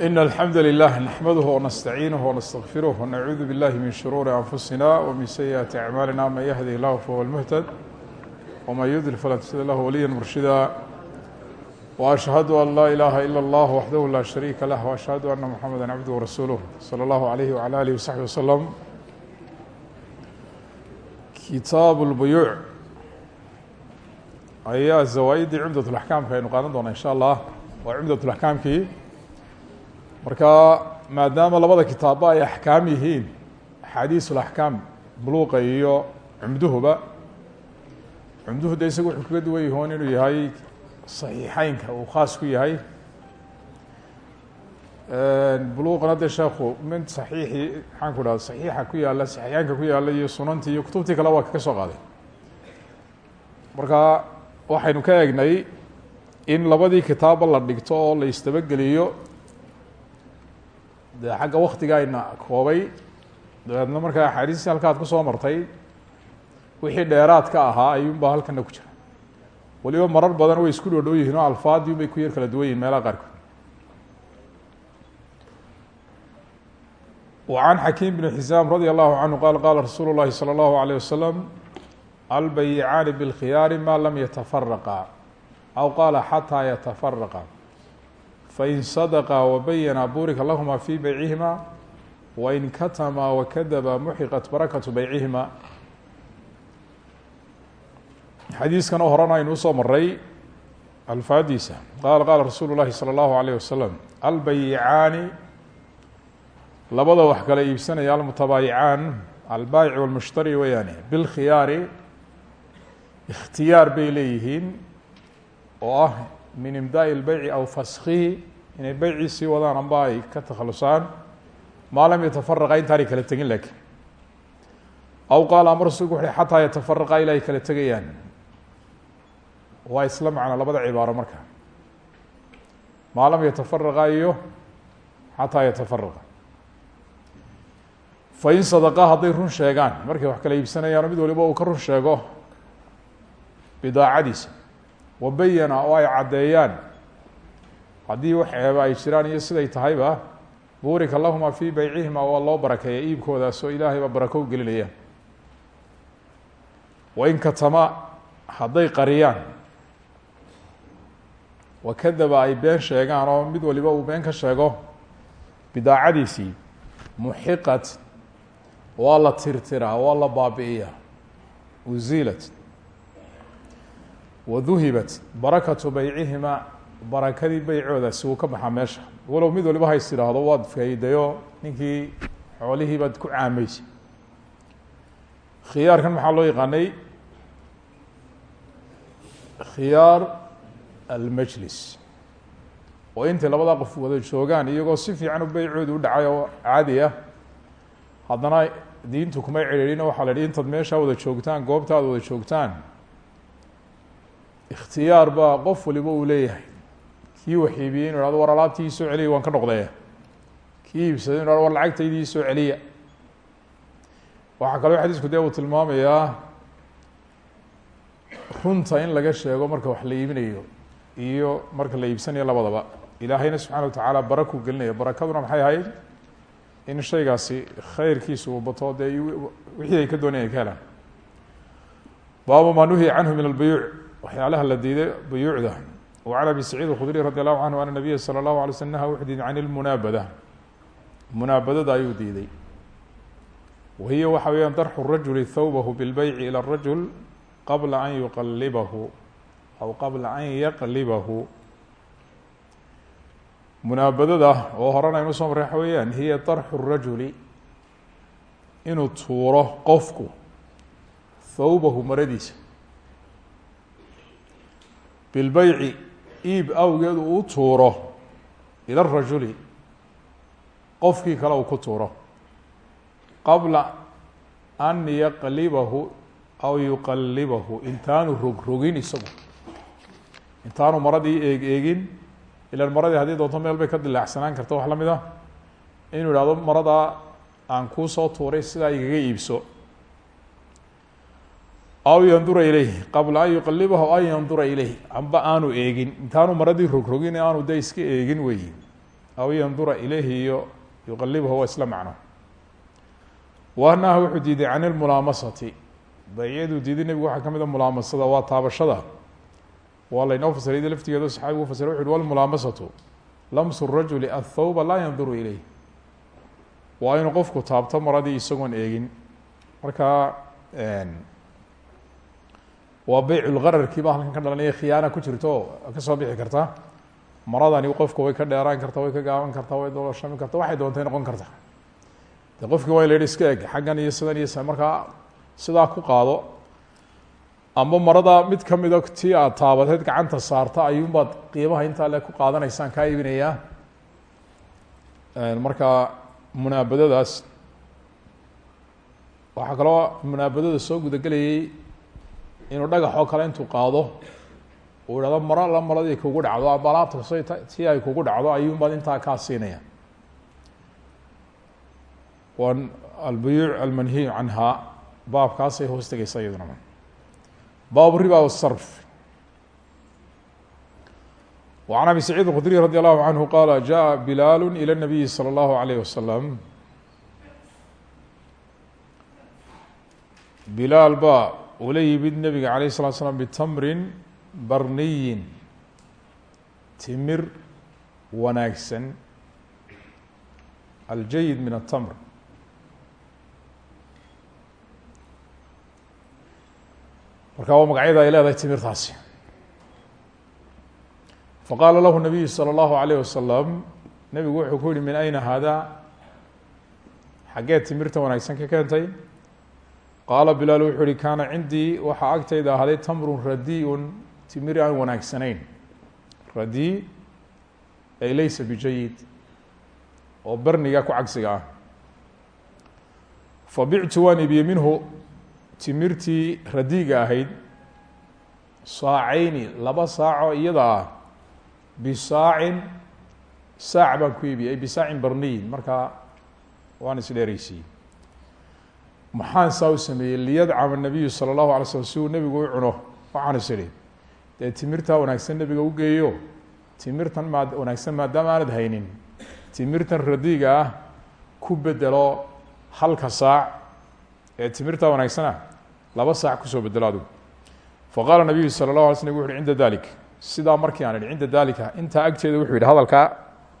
إن الحمد لله نحمده ونستعينه ونستغفره ونعوذ بالله من شرور أنفسنا ومن سيئات أعمالنا من يهده الله فهو المهتد ومن يضلل فلا تجد له وليا مرشدا وأشهد أن لا إله إلا الله وحده لا شريك له وأشهد أن محمدا عبده ورسوله صلى الله عليه وعلى آله وصحبه وسلم كتاب البيوع اlbuyuuc ayaa عمدة cumdat اlaxkaamka aynu qaadan إن شاء الله waa cumdat laxkaamkii marka maadaama labada kitaabba ay axkaam yihiin axaadiis laxkaam buluuqa iyo cumduhuba cumduhu de isaga wuxuu kaga duwan yahoon inuu yahay saxiixeynka uu khaas ku yahay. Buluuqna de sheekhu mid saxiixii maxaan ku dhahda saxiixa ku yaalla saxiixeynka ku yaalla iyo sunantii iyo kutubtii kale waa kaga soo qaaday. Marka waxaynu ka eegnay in labadii kitaabba la dhigto oo la istabageliyo dee xagga waktiga ayna koobay dabeedna markaa axaadiistii halka ad ku soo martay wixii dheeraad ka ahaa ayuunbaa halkana ku jira waliba marar badan way isku dhow dhow yihiin oo alfaadii un bay ku yar kala duwan yihin meelaha qaarkood وعن xkيم بن حزام رضي الله عنه qال qال رsuuل الlahi صلى الله عليه وسلم البyعاn بالkhyاar ma lm yتفرقا أو qال xتى yتفرقا fain صدقا وبyنا burika lahma في byعihima وin katma وkdba mxiqت barakaة byعihima xadiiskan oo horena aynu usoo maray alfaadiisa qala qala rasuul الlahi slى الlaه عليه وسلم البyعاni labada wax kala iibsanaya almutabaayicaan albaayic walmushtari weyaane bilkhiyaari ikhtiyaar bay leeyihiin oo ah min imdaai lbeyci aw faskihi inay beycii sii wadaan amba ay ka takhalusaan maa lam yatafaraqa intaanay kala tegin laakiin. Aw qaala ama rasulku wuxu xataa yatafaraqa ilaa kala tegayaan. Waa isla macna labada cibaaro marka. Maa lam yatafaraqa iyo xataa yatafaraqa fain sadaqa hadday run sheegaan markay wax kala iibsanayaano mid waliba uu ka run sheego bidaacadiisa. Wa bayana oo ay caddeeyaan haddii wax eeba ay jiraan iyo siday tahayba buurika lahuma fii beycihima waa loo barakeeya iibkoodaas oo ilaahay baa barako gelinaya. Wain katama hadday qariyaan wakadaba ay been sheegaan oo mid waliba uu been ka sheego bidaacadiisii muxiqat waa la tirtiraa waa la baabi'iyaa uzilat waduhibat barakatu beycihima barakadii beycoodaasi wuu ka baxaa meesha. Walow mid waliba hays idhaahdo waad faa'iidayo ninkii xoolihii baad ku caameysay khiyaarkan maxaa loo yaqaanay? Khiyaar almajlis. Oo intay labadaa qof wada joogaan iyagoo si fiican u beycoodu u dhacay oo caadi ah. Haddana diintu kumay cedhiirina waxaa la yihi intaad meeshaa wada joogtaan goobta ad wada joogtaan. Ikhtiyaar baa qof waliba uu leeyahay kii wax iibiyey inu hahdo war alaabtii ii soo celiya waan ka noqdee kii iibsaday inu hahdo war lacagtaydii ii soo celiya. Waxaa kaloo xadiisku dee uu tilmaamayaa runta in laga sheego marka wax la iibinayo iyo marka la iibsanayo labadaba. Ilaahayna subxaana wa tacaala barakuu gelinaya. Barakaduna maxay ahayd? In shaygaasi khayrkiisa uu bato dee wixii ay ka doonaya ay ka helaan. Baabu maa nuhiya min albuyuuc. Waxyaalaha la diiday buyuucda وعن أبي سعيid الkخdري رضي الله عنه أن النبya slى الله عليه وسلم نهى wuxuu diiday عن المناabdة muنaabadada ayuu diiday wahiy waxa weeyaan darxu الرaجuل thوبه بالbyع ilى الرaجuل qabla an yuqalibahu aw qabla an yaqlibahu munaabadada oo horena aynu soo marray waxa weeyaan hiya darxu الrajuli inuu tuuro qofku thawbahu maradiisa bilbeyci iib awgeed uu tuuro ila الrajuli qofkii kale uu ku tuuro. Qabla an yaqlibahu aw yuqalibahu intaanu rogrogin isagu. Intaanu maradii eeg eegin ilan maradii haddii doonto meel bay ka dilaacsanaan karta wax la mid ah. Inuu ihahdo maradaa aan kuu soo tuuray sidaa igaga iibso aw yandura ilayh qabla an yuqalibahu an yandura ilayh amba aanu eegin. Intaanu maradii rogrogin aanu de iska eegin weyi aw yandura ilayhi iyo yuqalibhu waa isla macno. Wanaha wuxuu diiday can ilmulaamasati bayciyaduu diiday nebigu waxaa ka mid a mulaamasada waa taabashada. Waa laynoo fasiray laftigeedo saxaabigu fasiray wuxu uhi walmulaamasatu lamsu rajuli athawba laa yanduru ilayh waa inuu qofku taabto maradii isagoon eegin. Marka waa beyculgararkiiba halkan ka dhalanaya khiyaana ku jirto ka soo bixi karta. Maradani qofka way ka dheeraan karta way ka gaaban karta way doloshami karta waxay doontay noqon karta. De qofkii waa in la yihi iska eg xaggan iyo sidan iyo s markaa sidaa ku qaado ama marada mid kamida tii aad taabateed gacanta saarta ayuunbaad waxaa kaloo munaabadada soo gudagelayay inuu dhagax oo kale intuu qaado uu ihahdo maro la maradii kugu dhacdo ama alaabta s tii ay kugu dhacdo ayuunbaad intaa kaa siinaya waa albuyuuc almanhiyu canha baabkaasay hoos tegeysa iyaduna bab riba wsarf وعn abi سacيid الkdري radي الlahu عanهu qala jaءa bilaal ilى النabiyi slى الlahu عalيه waslم bilaal baa ula yimid nebiga alayه الsلat sلام btamrin barniyin timir wanaagsan aljayid min الtmr marka waa magacyada ay leedahay timirtaasi faqaala lahu nabiyu salى اllahu alayh wasalam nebigu wuxuu ku yihi min ayna hada xaggee timirta wanaagsan ka keentay Qaala bilaal wuxuu yihi kaana cindii waxaa agtayda ahaaday tamrun radiun timir aan wanaagsanayn. Radi ay laysa bijayid oo berniga ku cagsiga ah. Fabictu waan iibiyey minhu timirtii radiiga ahayd saacayni laba saaco iyada ah bisaacin saac baan ku iibiyey ay bisaacin barniyin. Markaa waan isdheereysiiyey maxaan saa u sameeyey liyadcama nabiyu sala allahu alay slam si uu nebigu u cuno. Waxaan is idhi dee timirtaa wanaagsan nebiga u geeyo? Timirtan maa wanaagsan maadaama aanad haynin. Timirtan radiiga ah ku bedelo halka saac. Ee timirtaa wanaagsana laba saac ku soo bedelo adigu faqaala nabiyu sala اlahu alay slm wuxu dalik sidaa markii aan idhi dalika intaa agteeda wuxuu yidhi hadalkaa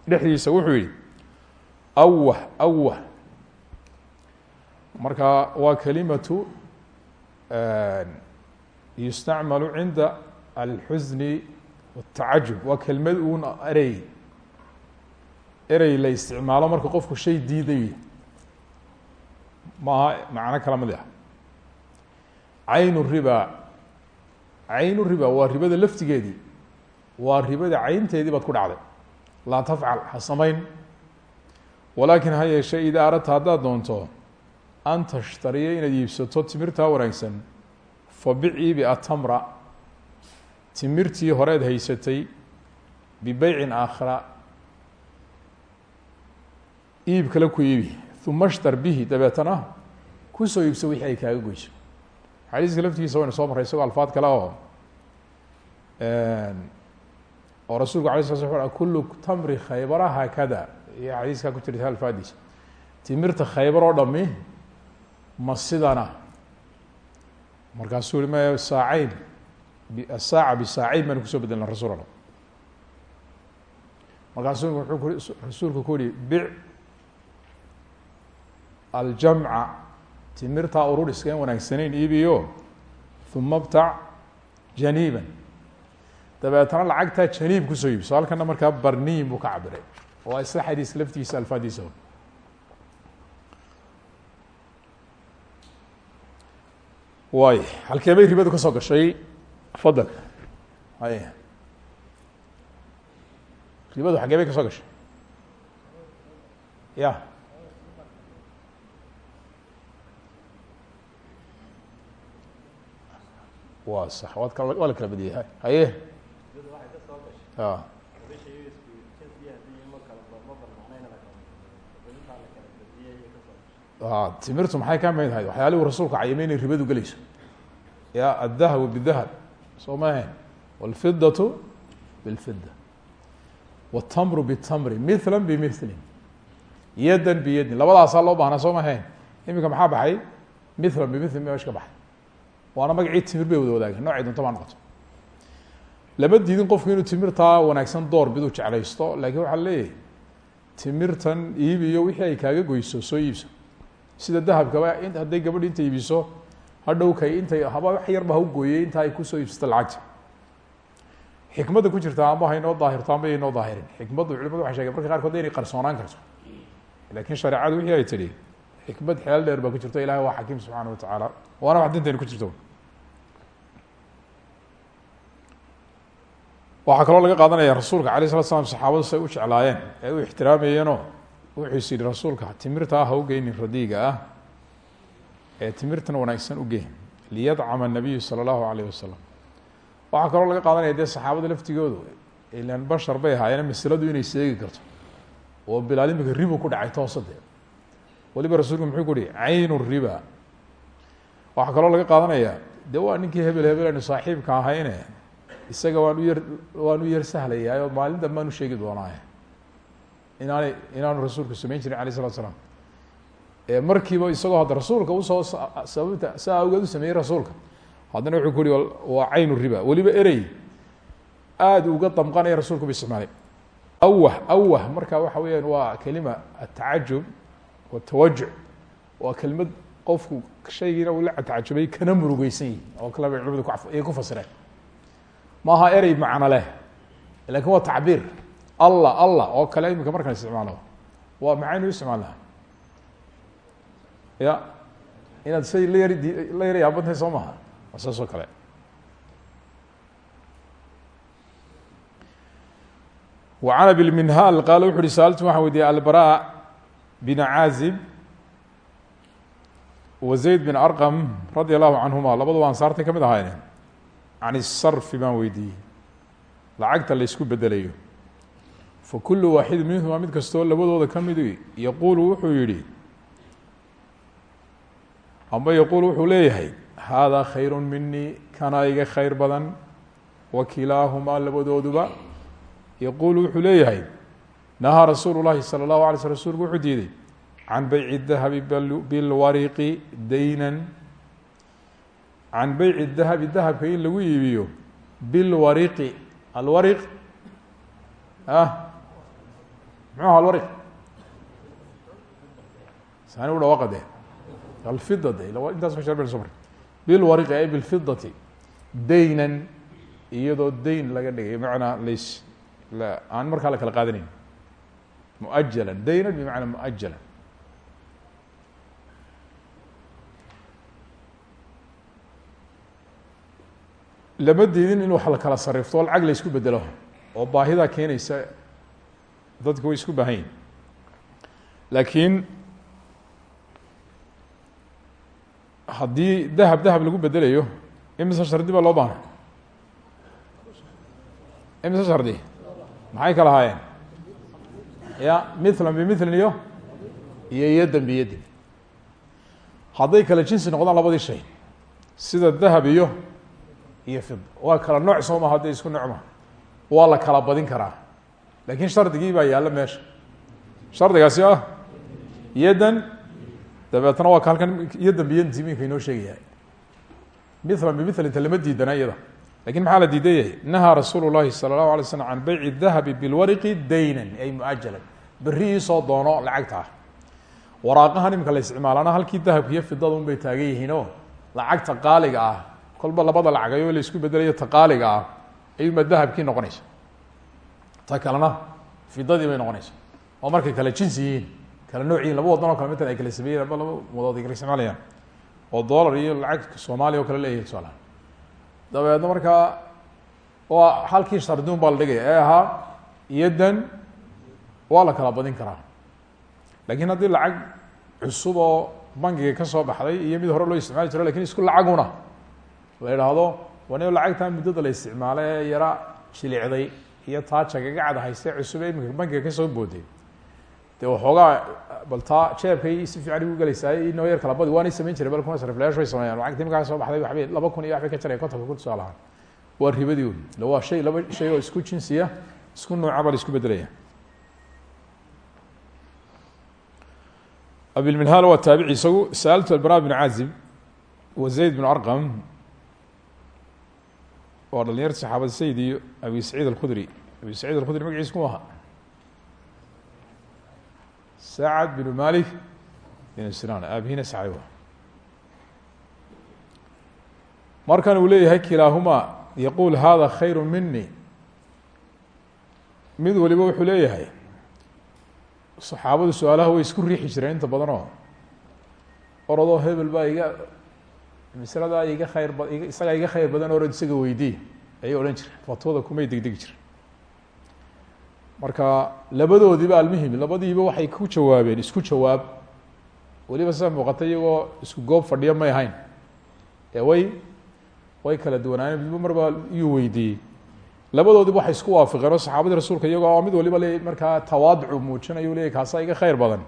dhexdiisa wuxuu yihi awah awah marka waa kelimatu yustacmalu cinda alxusni wاtacajub waa kelmad uun erey erey la isticmaalo marka qofku shay diiday. Maaha macno kala mid ah. Caynu riba. Caynu riba waa ribada laftigeedii. Waa ribada caynteedii baad ku dhacday. Laa tafcal ha samayn. Walaakin ha yeeshee idaa doonto an tashtariya inaad iibsato timirtaa wanaagsan. Fabic iibi atamra timirtii horeed haysatay bibeycin aakhira. Iib kale ku iibi. Uma shtar bihi dabeetana ku soo iibso wixii ay kaaga goyso. Xadiiska laftigiisa waynu soo marray isagoo alfaad kale oo. Oo rasuulku alay sla sl kulu tamri khaybara haakada iyo xadiiskaa ku jirta alfaadiisa timirta khaybar oo dhami ma sidana? Markaasuu i m saaceyn asaaca bisaaceyn baanu ku soo bedelna rasul alla markaasuu wuxuu ku rasuulku ku yihi bic aljamca timirtaa ururiska in wanaagsanayn iibiyo uma btac janiiban. Dabeetana lacagtaa janiib ku soo iibso. Halkana markaa barniin buu ka cabiray waa isla xadiiska laftigiisa alfaadiisa waay halkee bay ribadu ka soo gashay? Fadal. Hay ribadu xaggee bay ka soo gashay? Ya. Wa sax waad waa la kala badiyey haye. A timirtu maxay ka mid ahayd waxyaalihu rasuulku cayimay inay ribadu gelayso. Ya addahabu bidahab soo ma ahayn. Wاlfidatu bilfida wtamru btamri mila bimilin yadan biyadin labadaasaa loo baahnaa soo mahayn iminka maxaa baxay? Mila bimilin mesh ka baxay. Waana magacii timir bay wada wadaageen. Noocay doonto baa noqoto. Lama diidin qofku inuu timirtaa wanaagsan door biduu jeclaysto laakiin waxaa leeyahay timirtan iibiyo wixii ay kaaga goyso soo iibso sida dahabkaba hadday gabadhi inta iibiso hadhow kay intay haba wax yarba ha u gooyey inta ay ku soo iibsato lacagta xikmadda ku jirta amba haynoo daahirto amba yaynoo daahirin. Xikmaddu culimadu waxay shegen marka qaarkood inay qarsoonaan karto. Lakin shareecadu wixii ay tidhi xikmad xeel dheer baa ku jirto ilahay waa xakiim subxaana watacaala waana wax dintayna ku jirto. Waxaa kaloo laga qaadanaya rasuulka alay slat slam saxaabadu say u jeclaayeen ee u ixtiraamayeenoo wuxuus yihi rasuulka timirta ah ha u geynin radiiga ah ee timirtan wanaagsan u gey liyadcama nabiyu sala allahu alayh wasalam waxaa kaloo laga qaadanaya dee saxaabada laftigoodu ilan bashar bay ahaayeen masladu inay seegi karto. Oo bilaal imika ribu ku dhacay toosa dee waliba rasuulku muxuu ku uhi caynu riba. Waxaa kaloo laga qaadanaya de waa ninkii hebel hebel aynu saaxiibka ahayne isaga waan u yar waan u yar sahlayahay oo maalin dambaan sheegi doonaaye inaanay inaanu rasuulku samayn jirin alayh isalatu salaam. Markiiba isagoo hadda rasuulka u soo sababta saa awgeed u sameeyey rasuulka haddana wuxuu ku uhi waa caynu riba. Weliba erey aada uga damqanaya rasuulku ba isticmaalay. Awah awah marka waxa weeyaan waa kelima atacajub watawajuc waa kelimad qofku shaygiina uu la tacajubay kana murugeysan yihi oo kale bay culimadu ku fasireen. Maaha erey macno leh laakiin waa tacbiir allah allah oo kale imika markaan isticmaalo waa maxaynu isticmaalnaha ya inaad shay la yar la yar yaabantahay soo maha waa saas oo kale وعن أبي المنهاl qال وxu uhi sألت waxaan weydiiyey البراء بن عازب وزaيد بن أرقم رadي الله عنهuma labadaba ansaartay ka mid ahaayeen عن الصرف baan weydiiyey lacagta la isku bedelayo فكuل waaxid minهuma mid kastoo labadooda ka mid yqul wuxuu yihi amba yqul wuxuu leeyahay hذا khayر minي kana iga khayr badan وkilaaهmaa labadooduba yaquul wuxuu leeyahay nahaa rasuulu llahi salى اllahu alay sl rsulku wuxuu diiday can beyci dahabi bilwariqi daynan can beyci dahabi dahabka in lagu iibiyo bilwariqi alwariq ah muxuu aha alwariq sani u dhawaqa de alfida de intaas ka sharben so mar bilwariqi ay bilfidati daynan iyadoo dayn laga dhigay. Macnaa lays aan markaa la kala qaadanayn. Muajala daynan bimacnaa muajala lama diidin in wax la kala sarifto lacag la isku bedelo oo baahidaa keenaysa dadku way isku baahan yihiin laakiin haddii dahab dahab lagu bedelayo imise shardi baa loo baahna imise shardi maxay kala haayeen ya mithlan bimilin iyo iyo yadan biyadin hadday kala jinsi noqdaan labadii shay sida dahab iyo iyo fid waa kala nooc soo maha hadday isku nocma waa la kala badin karaa laakiin shardigii baa yaalla meesha. Shardigaasi ah yadan dabeetna waa ka halkan yadan biyadinti minka inoo sheegaya. Mithlan bimithlinta lama diidana iyada. Lakin maxaa la diidan yahay nahaa rasuulu llahi salى اlahu alay slm can beyci dahabi daynan ay muajalan. Beri iisoo doono lacagta. Ah waraaqahan imika la isticmaalana halkii dahabka iyo fidada un bay taagan yihiin oo lacagta qaaliga ah. Kolba labada lacagayo la isku bedelayo ta qaaliga ah. Ayuunbaa dahabkii noqonaysa ta kalena bay noqonaysa. Oo markay kala jinsi yihiin. Kala nooc yihiin laba wadan kale matan ay kala sameeyen aba wadood ay kala oo dollar iyo lacagta soomaaliya o kale leeyahay tusaalaha dabeedna markaa waa halkii shardun baa la ee ahaa yadan waa la kala badin karaa. Lakin haddii lacag cusub oo bankiga ka soo baxday iyo mid hore loo isticmaali jiro laakiin isku lacaguna la idhaahdo wan lacagtaa muddada la isticmaalo ee yara jilicday iyo taa jagagacda hayste cusub ee imika bankiga ka soo booday dee waxoogaa bal taa jeebkay si fiican igu gelaysaay inoo yar kala badi waanay samayn jiray bal kuna sariflayash bay sameeyaan. Lacagta imika soo baxday waxbay laba kun iyo waxbay ka jaraya kontonka kun tusaalahaan waa ribadii wey waa shay laba shay oo isku jinsiya isku nooca baa isku bedelaya abilminhaal waa taabici isagu. Saaltu albara bn caazib wa zayd bn arqam waa dhalinyarta saxaabada sayid iyo abi saciid alkhudri. Abi saciid alkhudri magaciisa ku aha. Sacad bn malik bin sinan aabihina sacay markan uu leeyahay kilaahumaa yaquul hada khayru mini mid waliba wuxuu leeyahay saxaabadu su'aalaha way isku riixi jireen inta badan oo orodoo hebel baa iga masaladaa iga khayr ba isagaa iga khayr badan orod isaga weydii. Ayay odhan jireen. Fatwada kumay degdegi jiren marka labadoodiiba almuhim labadiiba waxay ku jawaabeen isku jawaab. Weliba sida muuqata iyagoo isku goob fadhiyo may ahayn. Ee way way kala duwanaayeen midba marba iyuu weydiiyey labadoodiba waxay isku waafaqeen oo saxaabadii rasuulka iyagoo mid waliba le markaa tawaaducu muujinayu leeyay kaasaa iga khayr badan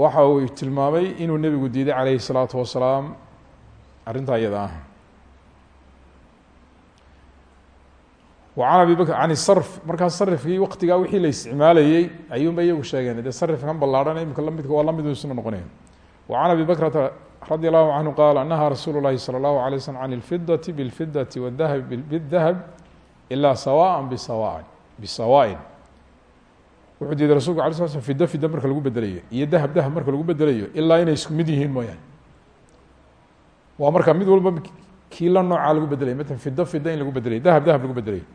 waxa uu tilmaamay inuu nebigu diiday calayhi الsalaatu wasalaam arrintaa iyada ah wa can abi bakr can sarf markaas sarifkii waktigaa wixii la isticmaalayey ayuunba iyagu sheegeen dee sarifkan ballaarhan imika lamidka waa lamid isna noqonaya wa can abi bakrata radi allahu canhu qaala nahaa rasuulu llahi salى اllahu alay slm can اlfidati bاlfidati wاdahabi bاdahab ilaa sawaءa bisawaءin bisawaءin wuxuu diiday rasulku ala sl sl fida fida marka lagu bedelayo iyo dahab dahab marka lagu bedelayo ilaa inay isku mid yihiin mooyaane. Waa marka mid walba kii la lagu bedelaya mala fida fida in lagu bedelayo dahab dahab lagu bedelayo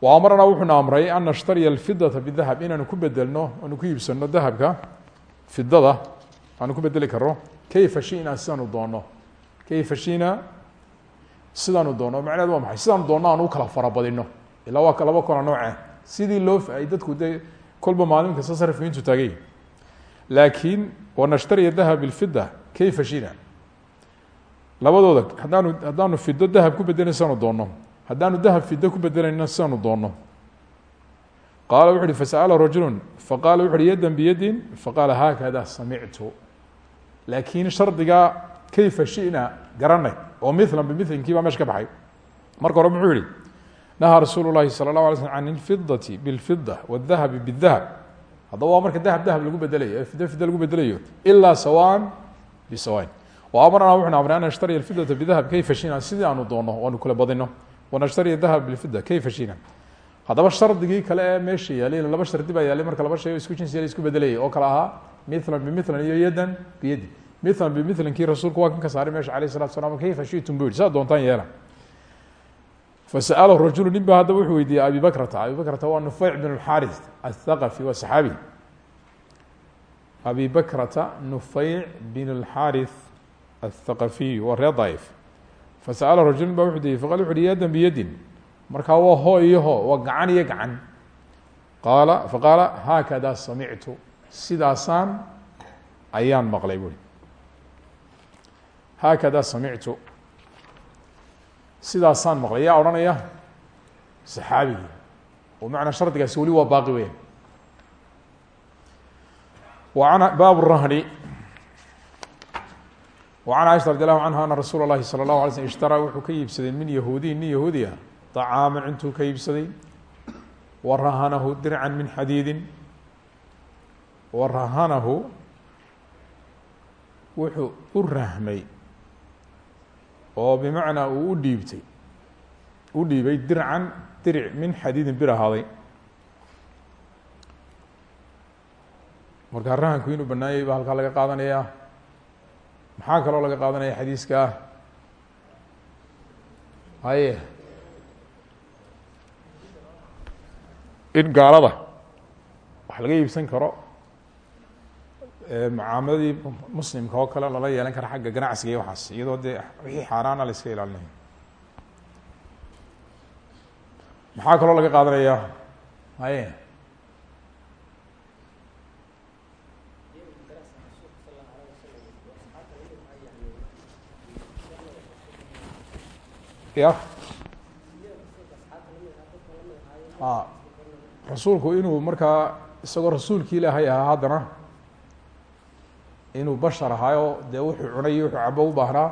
wa amarnaa wuxuuna amray an nashtariya alfidata bidahab inaanu ku bedelno aanu ku iibsano dahabka fidada aanu ku bedeli karno kayfa shina sidaanu doono kayfa shina sidaanu doono macnaheed waa maxay? Sidaanu doonno aanu u kala farabadino ilaa waa laba kala nooce sidii loo ay dadku de kolba maalin kasta sarifka intuu taagay. Laakiin wanashtariya dahab bilfida kayfa shina? Labadooda haddaanu haddaanu fido dahab ku bedelayno sidaanu doonno. Haddaanu dahab fido ku bedelayno sidaanu doonno. Qaala wuxu uhi faqala wuxu uhi biyadin. Faqaala haakada samictu laakiin shardigaa kayfa shina garanay oo milan bimilinkii baa meesha ka baxay. Marka hore muxuu nahaa rasuulu lahi salى اlahu alay slm can اlfidati bاlfida wاdahabi bاdahab haddaba waa marka dahab dahab lagu bedelayo ee fido fido lagu bedelayo ilaa sawaan bisawain wa amarnaa wuxuna amray an nashtariya alfidata bidahab kayfa shina sidii aanu doonno o aanu kula badino wanashtariya dahab bilfida kayfa shina haddaba shardigii kale ee meesha yaalay laba shardi baa yaalay marka laba shay isku jinsi isku bedelayay oo kale ahaa milan bimilan iyo yadan biyadi milan bimilankii rasuulku waa kan ka saaray mesha alayh salatu salam kayfa shitum bu yihi saa doontaan yeela fasa'alahu rajulu nin ba haddaba wuxuu weydiiyey abi bakrata abi bakrata waa nufeyc bin اlxaris athaqafi waa saxaabi abi bakrata nufeyc bin اlxaris athaqafiy waa ree daif fasa'ala rajulu nin ba wuxuu diiyey faqal wuxu uhi yadan biyadin markaa waa hoo iyo hoo waa gacan iyo gacan qaala faqaala haakada samictu sidaasaan ayaan maqlay buuri haakada samictu sidaasaan maqlay yaa odhanaya saxaabigii oo macnaa shardigaasi weli waa baaqi weya wa an baab rahni wa can caiشha radi allahu canha ana rasuula اlahi salى اlahu alay slm ishtaraa wuxuu ka iibsaday min yahuudiyin nin yahuudi ah طacaaman intuu ka iibsaday wa rahanahu dircan min xadiidin wa rahanahu wuxuu u rahmay oo bimacnaa uu u dhiibtay u dhiibay dircan diric min xadiidin bir ahaaday markaa rahanku inuu banaanyay baa halkaa laga qaadanaya maxaa kaloo laga qaadanaya xadiiska? Haye in gaalada wax laga iibsan karo mucaamaladii muslimka oo kale lala yeelan kara xagga ganacsiga iyo waxaas iyadoo dee wixii xaaraana la iska ilaalinayo. Maxaa kaloo laga qaadanaya haye. Ya. A rasuulku inuu markaa isagoo rasuulki ilaahay ahaa haddana inuu bashar ahaayo dee wuxuu cunay wuxuu cabo u baahnaa.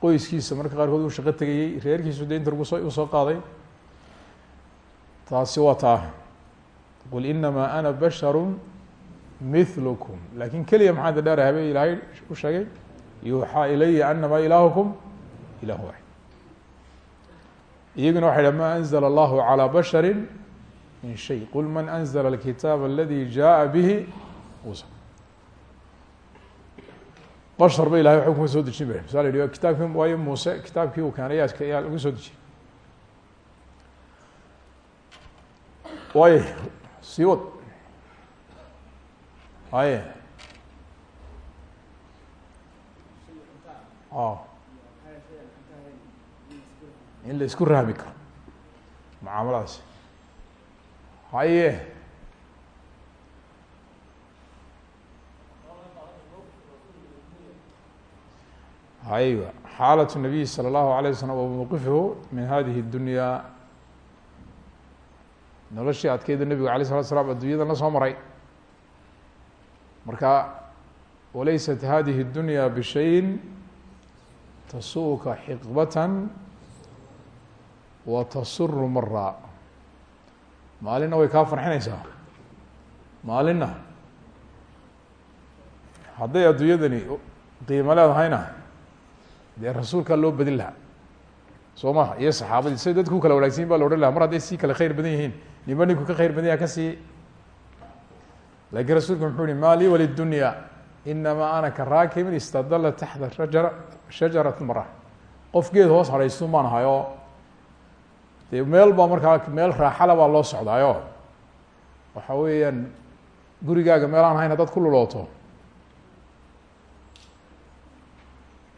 Qoyskiisa marka qaarkood uu shaqo tegayey reerkiisu de inta u soo u soo qaaday. Taasi waa taa. Qul inamaa ana basharu milkum laakiin keliya maxaa da dheer habe ilaahay u sheegay? Yuuxaa ilaya anama ilaahukum ilah waxid. Iyaguna waxay ma anzla allahu calى bashari min shay. Qul man anzla alkitaab aladi jaءa bihi musa bashar ba ilahay waxba kuma soo dejin ba masa la yihi kitaabkii waayo muuse kitaabkii uu keenay yaa yaa lagu soo dejiyey. Waay sii wad. Haye in la isku rahmi karo. Mucaamaladaasi haye aywa xaalaة الnabiy salى الlahu عalيه waslm wa mowqifuhu min hadihi الdunya noloshii adkeyda nebigu alay الslat slam addunyada la soo maray marka walaysat hadihi الdunya bishayin tasuuka xiqbatan wa tasuru mara maalinna way kaa farxinaysaa maalinna hadday adduunyadani qiimo leedahayna dee rasuulkaa loo badin lahaa. Soo maha iyo saxaabadii siday dadku u kala wanaagsanyin ba la odhan laha mar hadday sii kale khayr badan yihiin ninba ninku ka khayr badan yaha ka sii. Lakiin rasuulku muxuu yihi ma lii walidunya inamaa ana ka raakibin istadala taxta shajara shajarat mara qof geed hoos hadhaystu maan ahay oo dee meel baa markaa meel raaxala baa loo socdaayo. Waxa weeyaan gurigaaga meel aan hayn haddaad ku lulooto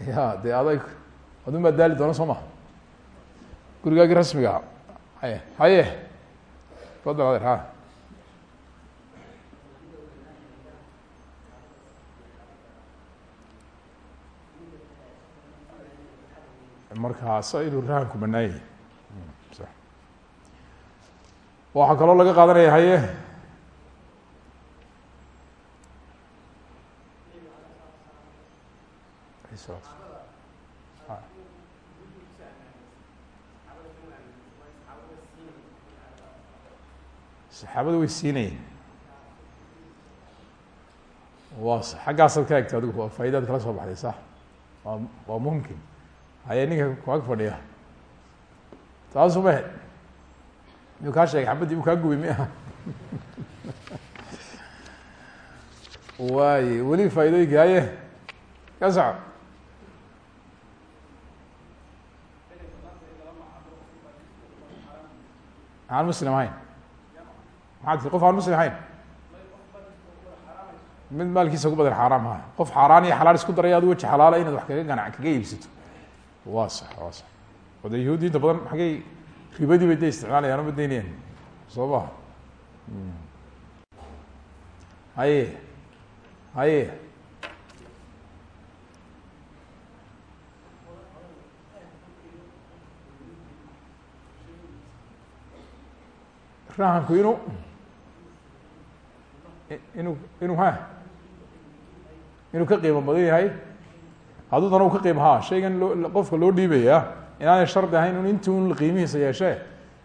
ya dee aday adun baa daali doona soo ma. Gurigaagii rasmiga haye haye. Fadal adeer ha markaas inuu rahanku banaanyay waxaa kaloo laga qaadanaya haye saxaabada way siinayeen. Wa xaggaasaad ka egta adigu waa faa'idaad kala soo baxday sax. Waa waa mumkin. Haye ninka kuag fadhiya. Taasuma he miyuu kaa sheegay xabaddii buu kaa gubay mi aha waaye weli faa'iidooyinka haye ka soco. Aan muslim ahayn maxaa tii qof aan muslim ahayn mid maalkiisa ku badan xaaraam ha qof xaaraan iyo xalaal isku daraya adu weji xalaala inaad wax kaga ganac kaga iibsato waa sax waa sax o de yahuudi inta badan xaggay ribadii bay de isticmaalayaan o ma daynayaan soo ma haye haye rahanku inuu inuu inuu ha? Inuu ka qiimo badan yahay hadduu dana u ka qiimo ha? Shaygan qofka loo dhiibaya inaanay shardi ahayn in inti un qiimihiisa yeeshee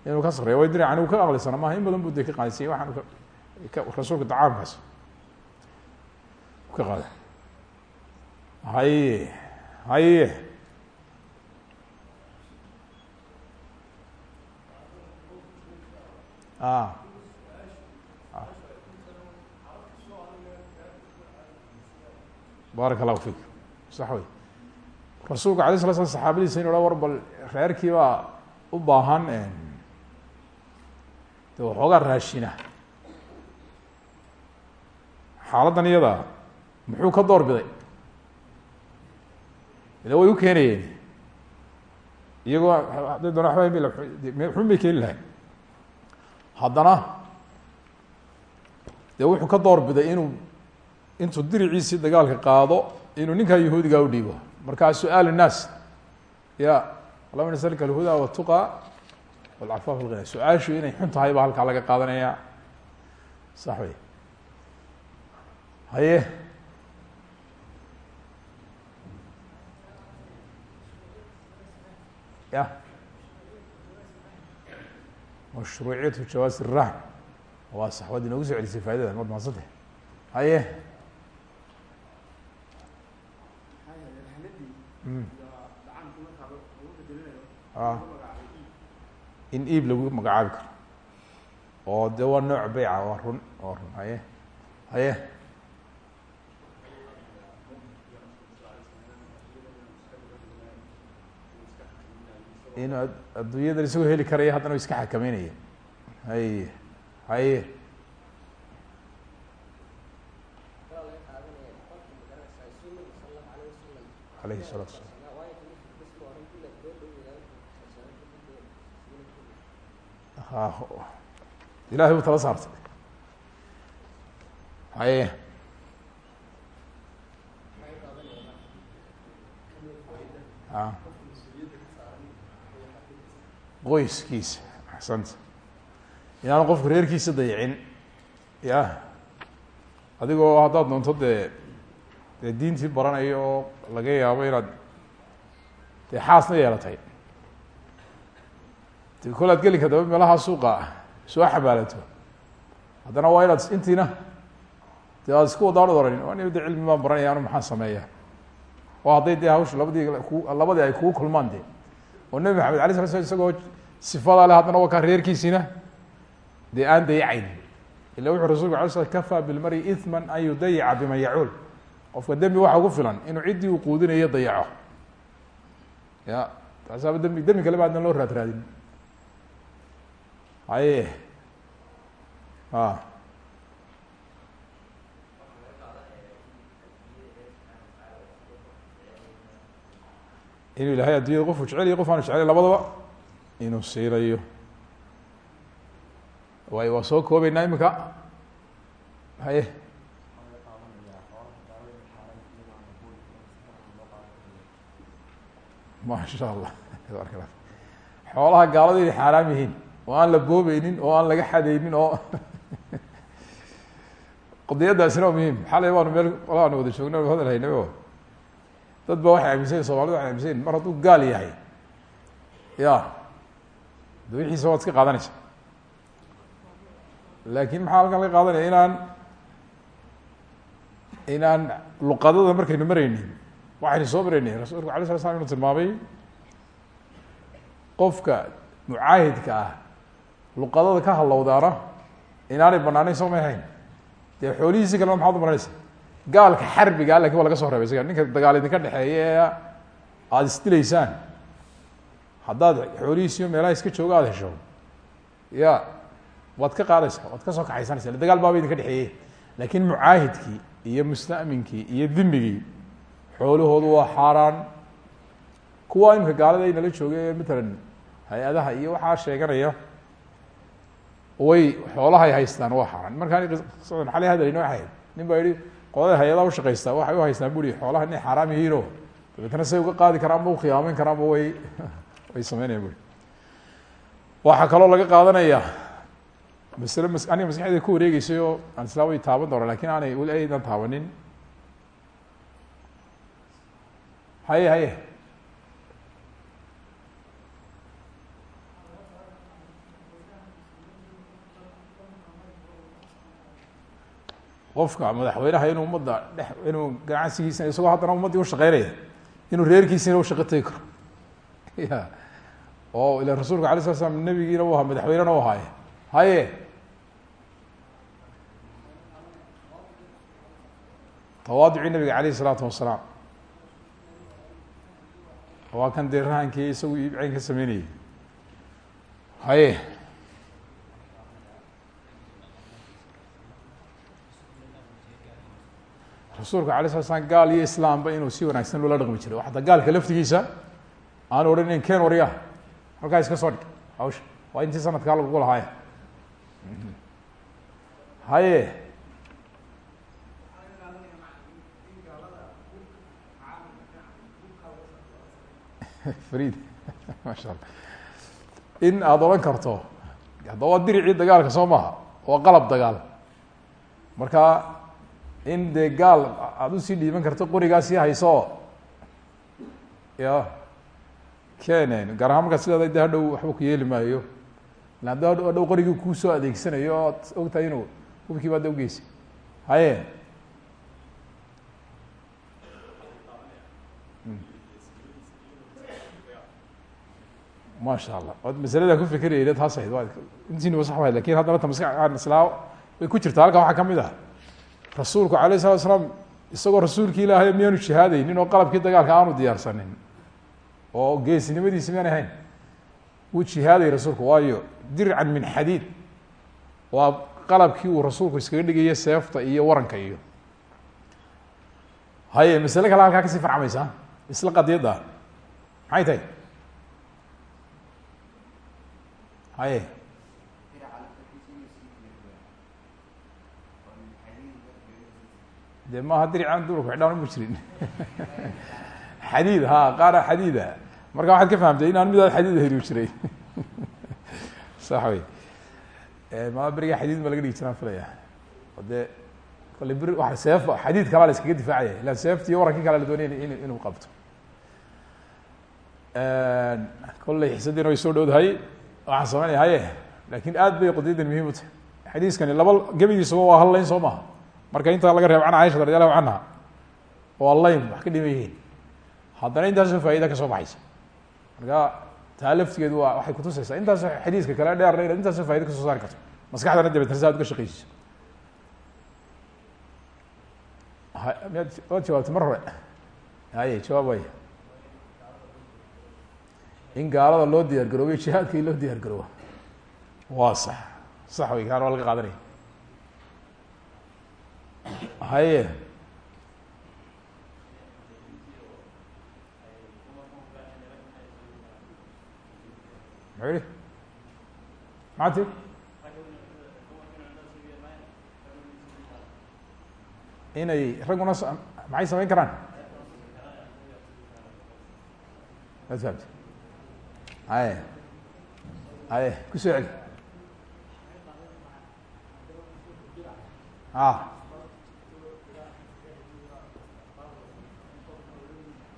inuu ka sareeyo. Way dirican uu ka aqlisana maaha in badan bu de ka qaadisay waxaan ka rasuulka dacaamkaas ka qaada haye haye. A baaraka allahu fik. Sax wey rasuulku alay sala slam saxaabadiisa inu ha war bal reerkii baa u baahan de waxoogaa raashina xaaladdan iyada muxuu ka door biday? Ila way u keenayeen. Iyagoo hadday doona waba xun bay keeni lahay haddana dee wuxuu ka door inuu intuu diriciisii dagaalka qaado inuu ninkaa yahuudigaa u dhiibo markaa su-aal الnaas ya allahuma naslka alhuda wالtuqa wاlcafaaf اlghina su-aashu inay xun tahay baa halkaa laga qaadanaya sax wey haye ya mashruuciyatu jawaasi rahn waa sax waad inoogu soo celisay faa'idadan waad mahadsantah haye in iib lagu magacaabi karo. Oo de waa nooc beyca waa run waa run. Haye haye. Inuu adduunyadan isagoo heli karaya haddana iska xakameynaya haye haye alayhi الsalaatu wasalaam ilahay buu tala saartay haye a qoyskiisa axsanta inaanu qofku reerkiisa dayicin ya adigoo haddaad doonto dee dee diintii baranayo oo laga yaabo inaad dee xaasna yeelatay. De kol aad geli kadaba meelaha suuqa soo xamaalato. Haddana waa inaad intiina dee aad isku wadaanad oranin waa de cilmi baan baranaya anu maxaan sameeya oo hadday dee hawsha labadii labadii ay kugu kulmaan de oo nebi maxamed alay sala slam isagoo sifadaa le haddana waa kaa reerkiisiina dee aan dayacayn ila wuxuu rasulku ala sl kafaa bilmari ithma an yudayica biman yacuul qofka dembi waxa ugu filan inuu ciddii uu quudinayo dayaco. Ya taasaaba dembi dembi kale ba loo raad raadin haye. A inuu ilahay addunyada qofu jecel iyo qof aanu jecelayn labadaba inuu siinayo. Waayo waa soo koobeynaa imika. Haye masha allah xoolaha gaalada inay xaaraam yihiin. Oo aan la boobeynin oo aan laga xadaynin oo qadiyadaasina waa muhiim. Xalay baanu meel qolaanu wada joogna hadal haynay o dad ba waxay aaminsayen somalida waxay aaminsayen mar hadduu gaal yahay ya de wixiisa waad iska qaadanaysa. Laakin maxaa halkan laga qaadanaya? Inaan inaan luqadada markaynu mareynin waxaynu soo maraynay rasulku alay sala slam inu tilmaamay qofka mucaahidka ah luqadada ka halowdaana inaanay banaaneyn soo may hayn dee xoolihiisi kalena maxaad u maranaysa gaalka xarbiga laakiin waa laga soo reebay isaga ninka dagaal idinka dhexeeya ee aada isdilaysaan haddaad xoolihiisiyo meelaha iska jooga aada hesho ya waad ka qaadaysaa waad ka soo kaxaysanaysa dagaal baaba idinka dhexeeye laakin mucaahidkii iyo musta'minkii iyo dimigii xoolahoodu waa xaaraan. Kuwa imika gaalada ay nala joogay ee matalan hay'adaha iyo waxaa sheeganaya way xoolahay haystaan waa xaaraan. Markaan xalay hadalin waxay ahayd. Nin baa yihi qolada hay'adaha ushaqaysta waxay u haystaan buri xoolaha inay xaaraam yihiinoo dabeetna say uga qaadi karaanba ukhiyaameyn karaanba way way sameynayan buri waxaa kaloo laga qaadanaya masle mas aniga maskaxdeeda ku wareegeysay oo aan islaa way taaban doona laakiin aanay weli aydan taabanin haye haye qofka madaxweynaha inuu ummadda dhex inuu ganacsigiisa isagoo haddana ummaddii ushaqeynaya inuu reerkiisina ushaqo tegi karo. Ya oo ila rasulka alay sala slam nebigiina u madaxweynena u ahaaye haye. Tawaaducii nabiga alayh isalaatu wasalaam waa kan dee rahankii isagu iibceyn ka sameynayay. Haye rasuulka alay sala slam gaal iyo islaamba inuu si wanaagsan loola dhaqmi jiray. Xataa gaalka laftigiisa aanu odhanayn ken warya halkaa iska soo dhig. Hawsha. Waa intii sanadkaa lagugu lahaaya haye farid maasha allah. In aada odhan karto hadda waa diricii dagaalka soo maha waa qalab dagaal. Marka in dee gaal aada u sii dhiiban karto qorigaa sii hayso. Ya kenen gaar ahaan markaa sideeda de hadhow waxba ku yeeli maayo. Hadda dhow qorigii kuusoo adeegsanayo ood ogtahay inuu hubkii baad ugeysay haye maasha allah ood masalada ku fikerayda taas ahayd wa intiina sax ahayd laakiin haddana ta maska islaa way ku jirta halkan waxaa ka mid ah rasuulku alayh salatu slaam isagoo rasuulki ilaahay miyaanu jihaadaynin oo qalabkii dagaalka aanu diyaarsanin oo geesinimadiisi miyaan ahayn wuu jihaaday rasuulku. Waayo dircan min xadiid. Waa qalabkii uu rasuulku iskaga dhigaya seefta iyo waranka iyo. Haye masale kale halkaa ka sii farcamaysaa isla qadiyadda. Maxay tahay haye de maaha diricaan duurka xidhaan uma jirin xadiid ha qaara xadiida. Marka waxaad ka fahamtay inaan midaad xadiid heli jiray. Sax wey ma beriga xadiid ma laga dhigi jiraan filaya? O dee kole beri waa seef xadiid kalaa la iskaga difaacaya. Ila seefti iyo warankii kale la doonay in inuu qabto. Kolley xisaddiina way soo dhowdahay waxaan sameynaya haye laakiin aad bay qadiyadan muhiim u tahay. Xadiiskani laba gebidiisaba waa hal layn soo marka intaa laga reeb can caisha radi allahu canha waa wax ka dhima yihiin. Haddana intaasoo faa'ida ka soo baxaysa. Marka taa laftigeedu waa waxay kutusaysaa intaasoo xadiiska kale dheerna inaad intaasoo faida ka soo saari karto. Maskaxdana dabeetna si aad uga shaqeysiso miyaad waad jawaabtay mar hore. Haye jawaab in gaalada loo diyaar garoobiyo jihaadka in loo diyaar garooba waa sax. Sax wey kaan waa laga qaadanaya haye. Muxuu yihi inay ragguna maxay samayn karaan? Waad fahamte haye haye ku soo celi. A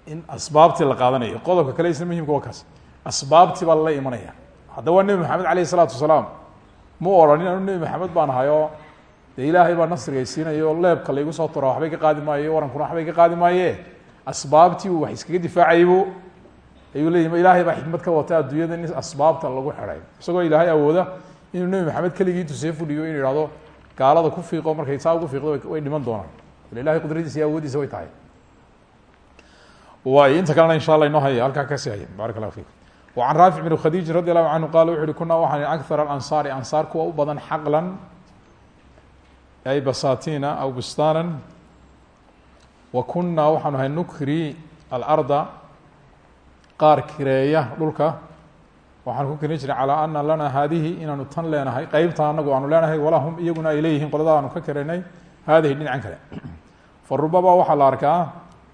in asbaabtii la qaadanayo qodobka kale isna muhimka waa kaas. Asbaabtii baa lala imanaya. Haddaba waa nebi maxamed alayh isalaatu wasalaam. Mu odhan anu nebi maxamed baan ahay oo dee ilaahay baa nasriga siinaya oo leebka laygu soo tura waxbay ka qaadi maayo warankuna waxbay ka qaadi maaye. Asbaabtii wax iskaga difaacaybu ayuu leeyah ilaahay baa xikmad ka wata adduunyada in asbaabta lagu xidhay. Isagoo ilaahay awooda inuu nebi maxamed keligii tusee fuliyo inu ihahdo gaalada ku fiiqo markay saa ugu fiiqdo way dhiman doonaan. Ila qudradiisa iyo awooddiisa way tahay. Waay inta kalena insha allah inoo haya halkaa kasi haya barak allah fikum wacan raafic bn khadiijin radi allahu canhu qaala wuxu uhi kunaa waxaan akhar alansaari ansaar u badan xaqlan ay basatina aw bustaanan wa kunaa waxaanu ahay nukri alarda qaar kireeya dhulka waxaan ku kirin jiray calىa ana lana haadihi inaanu tan leenahay qeybta anagu aanu leenahay walaa iyaguna ay leeyihiin qolada aanu ka kiranay haadihi dhinacan kale. Farubama waxaa la arkaa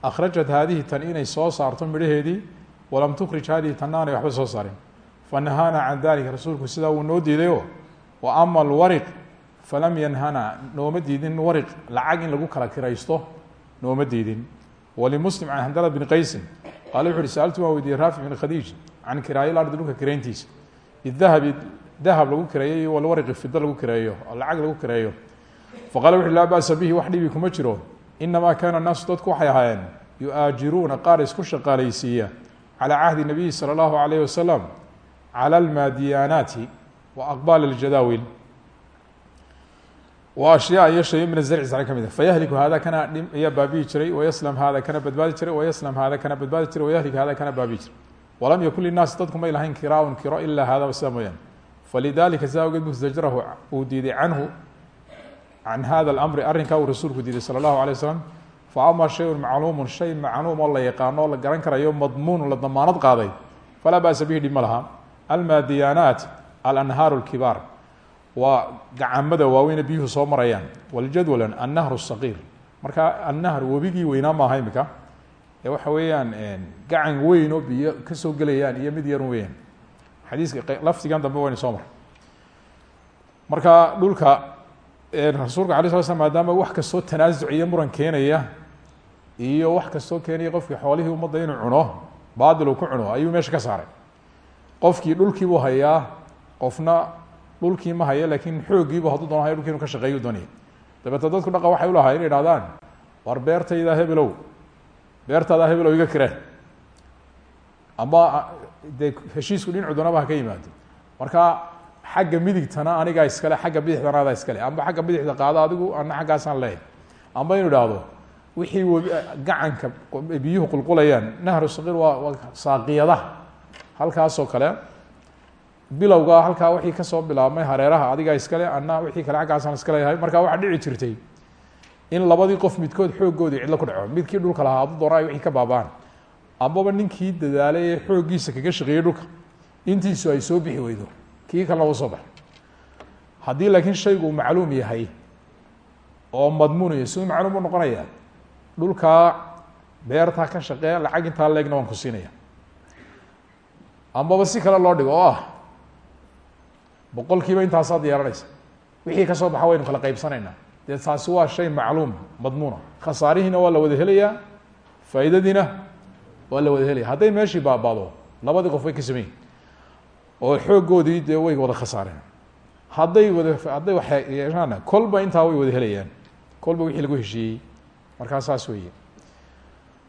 akhrajat haadihi tan inay soo saarto midhaheedii walam tukrij hadihi tanna aanay waxba soo saarin. Fanahaana can dalika rasuulku sidaa wuu noo diidayo wa ama alwariq falam yanhana nooma diidin wariq lacag in lagu kala kiraysto nooma diidin. Walimuslim can handala bni qaysin qaale wuxu uhi saaltu waan weydiiyey raafic bn khadiij can kiraayo lardi dhulka kirayntiisa bidahabi dahab lagu kireeyo iyo walwariqi fida lagu kireeyo lacag lagu kireeyo faqala wuxu laa ba'sa bihi wax dhibi kuma jiro inamaa kaana naasu dadku waxay ahaayeen yu-aajiruuna qaar isku shaqaalaysiiya calى cahdi الnabiyi salى اllahu عalayh wasalam calى اlmaadiyaanaati wa aqbaal اljadaawil wa ashyaa iyo shayo min azarci sare ka mid a fayahliku hada kana dhim ayaa baabiyi jiray wayaslam hada kana badbaadi jiray wayaslam hada kana badbaadi jiray wayahlik hada kana baabiyi jiray walam yakun linaasi dadku may lahayn kiraaun kiro ila hada sida mooyaane falidalika sidaa ogeed bu zajrahu uu diiday canhu can hada اlamri arrinkaa uu rasuulku diiday salى اllahu alay waslam faama shayun macluumun shay macluum oo la yaqaano oo la garan karayo madmuunu la damaanad qaaday falaa ba'sa bihi dhib ma laha almaadiyaanaat alanhaaru اlkibaar waa gacamada waaweyne biyuhu soo marayaan. Waljadwalan annahru الsaqiir marka annahr webigii weynaa maaha imika ee waxa weeyaan gacan weyn oo biyo ka soo gelayaan iyo mid yarun weeyaan. Xadiiska lafdigan dambe wayna soo maray marka dhulka rasuulka alay sla slam maadaama wax kastoo tanaasuc iyo muran keenaya iyo wax kastoo keenaya qofkii xoolihii ummadda inuu cuno baadil ku cuno ayuu meesha ka saaray. Qofkii dhulkiibuu hayaa qofna dhulkii ma hayo laakiin xooggiiba hadduu doon hayo dhulki inu ka shaqeeyu doonaya dabeetna dadku dhaqa waxay ulahaa inay ihahdaan war beertayda hebelow beertaada hebelow iga kireen ama dee heshiisku dhinacu doonaba ha ka yimaado. Marka xagga midigtana anigaa iskale xagga bidixdana adaa iskale. Amba xagga bidixda qaado adigu ana xaggaasaan leeyahy amba inu ihahdo wixii webi gacanka biyuhu qulqulayaan nahru saqiir waa waa saaqiyadaha halkaasoo kale bilowga halkaa wixii ka soo bilaabmay hareeraha adigaa iskale ana wixii kale xaggaasaan iska leeyahay. Marka waxaa dhici jirtay in labadii qof midkood xooggoodii cidlo ku dhaco. Midkii dhulka lahaa adu doona wixii ka baabaan. Ambaba ninkii dadaalay ee kaga shaqeeyey dhulka. Intiisu ay soo bixi weydo. Kii kalena u soo baxo haddii laakiin shaygu uu macluum yahay oo madmuunayo siduu macluum u noqonaya dhulkaa beertaa ka shaqeeya lacag intaa leegna waan ku siinaya ambaba si kale loo dhigo oo ah boqol kiiba intaasaad yeelanaysa wixii kasoo baxa waynu kala qaybsanaynaa dee taasi waa shay macluum madmuuna khasaarihiina waa la wada helayaa faa'iidadiina waa la wada helaya hadday meeshii baabado labadii qof way ka sameyin oo xooggoodii dee way wada khasaareen hadday wada hadday wax yeeshaana kolba intaa way wada helayaan kolba wixii lagu heshiiyey markaa saas weeye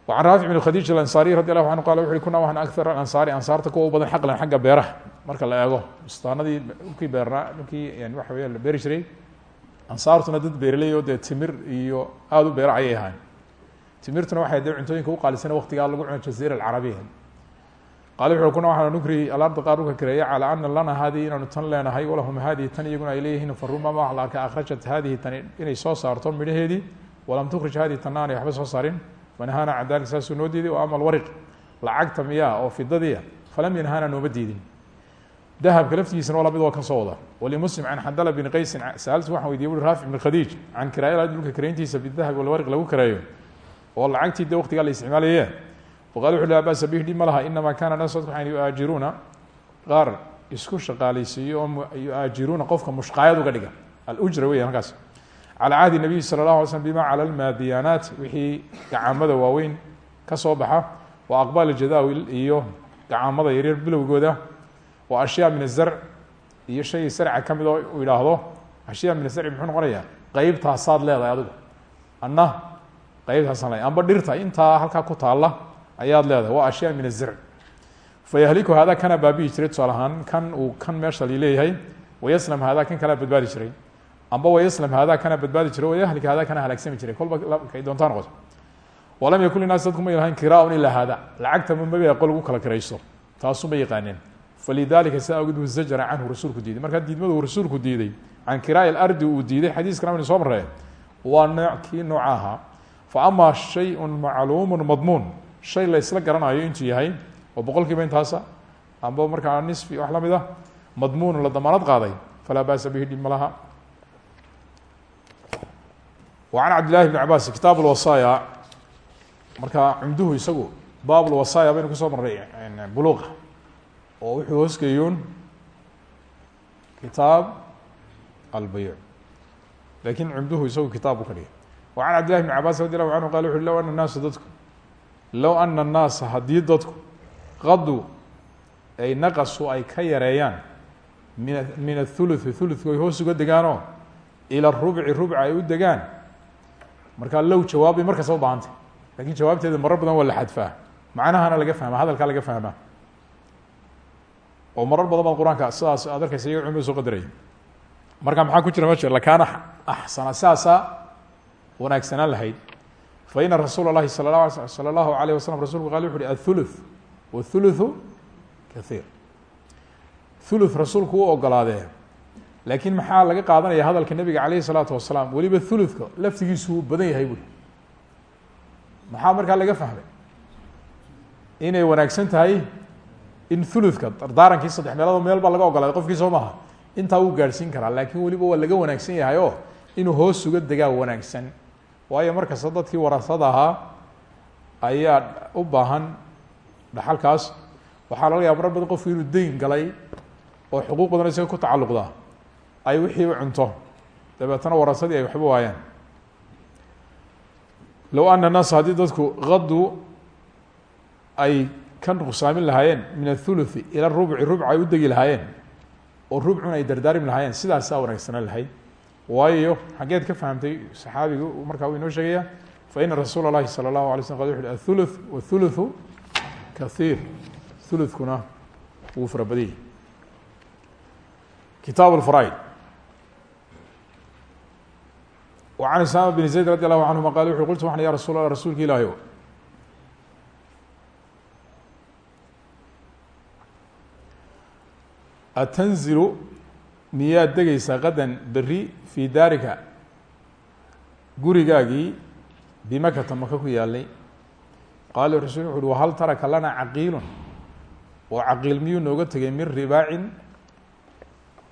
وعن rاaفع بن khadيج الأنصاrي رضي الله عنه qال وu hi kuna waan أكثر الأنصاrي ansaarta kuwa u badan xaqlan xagga beeraha marka la eego bustaanadii dhulkii beernaa dhulkii yani waxa weya la beeri jiray ansaartuna dad beerley oo dee timir iyo aada u beera ayay ahayn timirtuna waxay dee cuntooyinka u qaalisana waqtigaa lagu cuno jaziira alcarabiya. Qaale wuxuu kuna waxaana nukri alaarda qaar uka kareeya calaa ana lana haadihi inaanu tan leenahay walahum haadihi tan iyaguna ay leeyihiin farumama waxa la arka akhrajat haadihi tani inay soo saarto midhaheedii walam tukhrij haadihi tanna aanay waxba soo saarin manahana can dalik saasuu noo diiday wa ama alwariq lacagta miyaa oo fidadiia ah, falam yanhana nooma diidin dahabka laftigiisana waa la mid waa kan soo wada. Walimuslim can xandala bni qaysin saaltu waxaan weydiye ui raafic bn khadiij can kiraayala dhulka karayntiisa bidahabi walwarq lagu kareeyo oo lacagtii dee waqtigaa la isticmaalayee. Faqal wuxu laa basa bihi dhib ma laha inamaa kana naas dadku waxayn yu-aajiruuna. Qaar isku shaqaalaysiiyo oo yu-aajiruuna qofka mushqaayad uga dhiga. Alujra weyan halkaas. Calaa cahdi nabiyi sala allahu ala slm bima cala almaadiyaanaat wixii gacaamada waaweyn ka soo baxa. Wa aqbaali jadaawil iyo gacaamada yaryar bilowgooda wa ashyaa min azarc iyo shay sarca ka mid oo uu idhaahdo ashyaa min azarci muxuu noqonaya qeybtaasaad leedahay adigu anna qeybtaasaan leedahay. Amba dhirta intaa halkaa ku taalla ayaad leedahay. Waa ashyaa min azarc fayahliku hada kana baabihi jiray tusaale ahaan kan uu kan meesha li leeyahay. Wayaslam hada kan kalea badbaadi jiray. Amba wayaslam haadaa kana badbaadi jiro wayahlik haadaa kana halaagsami jiray. Kolba kay doontaa noqoto. Walam yakun linaas dadku ma lahayn kiraaun ilaa haada. Lacagta mamabe qol lagu kala kiraysto taasuu ma yaqaaneen falidalika sa awgeed buu zajara canhu rasuulku diiday markaa diidmadu rasuulku diiday can kiraa lardi uu diiday xadiiskana waynu soo marreen waa nooc kii nooca ahaa fa amaa shayun macluumun madmuun shay la ysla garanayo intuu yahay oo boqol kiiba intaasa amba markaa nisfi wax la mid ah madmuunu la damaanad qaaday falaa basa bihi dhib ma laha an cabdillahi bn cabaas kitaab lwasaaya markaa cumduhu isagu baab lwasaaya baynu ku soo marray buluqa oo wuxuu hoosgayuun kitaab albeyc laakiin cumduhu isagu kitaab u ka dhigay. Wa can cabdillahi bn cabas radi allahu canhu qala wuxu low ana naasu dadku low ana annaasa haddii dadku qaduu ay naqasu ay ka yareeyaan min min athuluthi thuluthku ay hoos uga degaanoo ila rubci rubca ay u degaan markaa low jawaabay markaas ubahantay laakiin jawaabteeda marar badan waa la xadfaa. Macnahana laga fahmaa hadalkaa laga fahmaa oo marar badan baad qur'aanka sidaas aad arkaysa iyaga culmada soo qadaray marka maxaa ku jira meesha lakaana axsana saasaa wanaagsanaan lahayd. Fa ina rasuula lahi sal la sala allahu alayh wasalam rasulku qal wuxu uhi athuluth wathuluthu kathiir. Thuluth rasuulku u ogolaadee. Laakiin maxaa laga qaadanaya hadalka nebiga calayhi salaatu wasalaam weliba thuluthka laftigiisu badan yahay buuri maxaa markaa laga fahmay? Inay wanaagsan tahay in thuluthka dardaarankii saddex meeloodoo meel baa laga ogolaaday qofkii soo maaha. Intaa wuu gaadhsiin karaa laakiin weliba waa laga wanaagsan yahay oo inuu hoos uga degaa wanaagsan. Waayo markasta dadkii warasada ahaa ayaa u baahan dhaxalkaas. Waxaa laga yaaba marar badan qofku inuu deyn galay oo xuquuq badan isaga ku tacalluqda ay wixii u cunto. Dabeetana warasadii ay waxba waayaan. Low ana naas haddii dadku qadu ay ka nuqsaamin lahaayeen min athuluثi ila rubci rubc ay u degi lahaayeen oo rubcun ay dardaarmi lahaayeen sidaasaa wanaagsanaan lahayd waayo xaggeed ka fahamtay saxaabigu markaa uu inoo sheegaya faina rasuula اlahi salى اlahu alay slm qad wuxu athuluث wاthulutثu kahiir thuluثkuna wuu fara badanyay kitaab اfraaid وعن اسامة بن زيد رضي الله عنهma qال وxu qلtu waxan ya rasul اله rasuulka ilaahy atanzilu miyaad degeysaa qadan beri fii daarika gurigaagii bimakata maka ku yaalay qaala rasul wuxu uhi wahal taraka lana caqiilun oo caqiil miyuu nooga tegay min ribaacin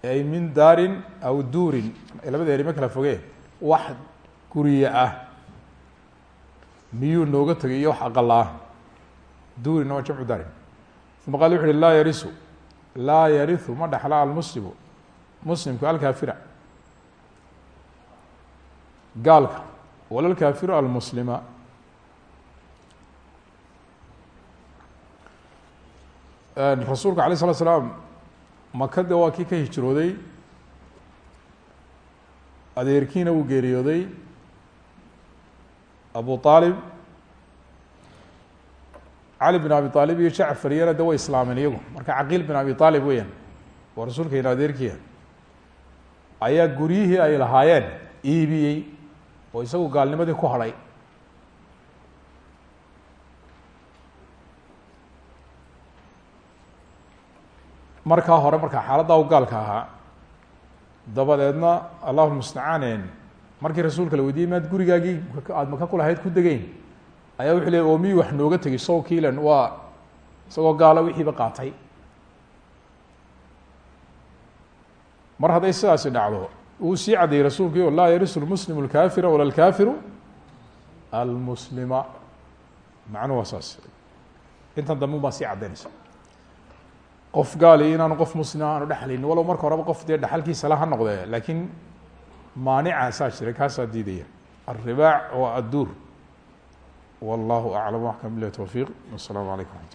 ay min daarin aw duurin labada erima kala foge wax guriya ah miyuu nooga tegay iyo wax aqala ah duurina waa jamcu daarin uma qala wuxu yarisu laa yariu ma dhexla almuslimu. Muslimku alkaafira. Gaalka. Walalkaafiru almuslima. Rasuulka alay slat slaam makade waa kii ka hijrooday. Adeerkiina uu geeriyooday. Abu aalib cali bin abi aalib iyo jacfar iyana de way islaameen iyagu. Marka caqiil bin abi aalib weeyaan waa rasuulkayna adeerkiia ayaa guryihii ay lahaayeen iibiyey oo isagu gaalnimadii ku hadhay. Markaa hore markaa xaaladdaa u gaalka ahaa dabadeedna allahu lmustacaan markii rasuulka la weydiiyey maad gurigaagii aada maka ku lahayd ku degeyn ayaa wuxuu ley oo miyuu wax nooga tegay sowkiilan waa isagoo gaala wixiiba qaatay. Mar hadday sidaasi dhacdo uu sii caddeeyey rasuulkii oo laa yarisu lmuslimu اlkafira wala lkafiru almuslima. Macnuhu waa saas. Intan dambe un baa sii caddaynaysa qof gaali inaanu qof muslima aanu dhexlaynin walow marka horeba qof dee dhexalkiisa la ha laakiin maanica saa jira kaasaa diidaya. Alribaac adduur wallahu aclam waxkam bilahi towfiiq wasalaamu calaykum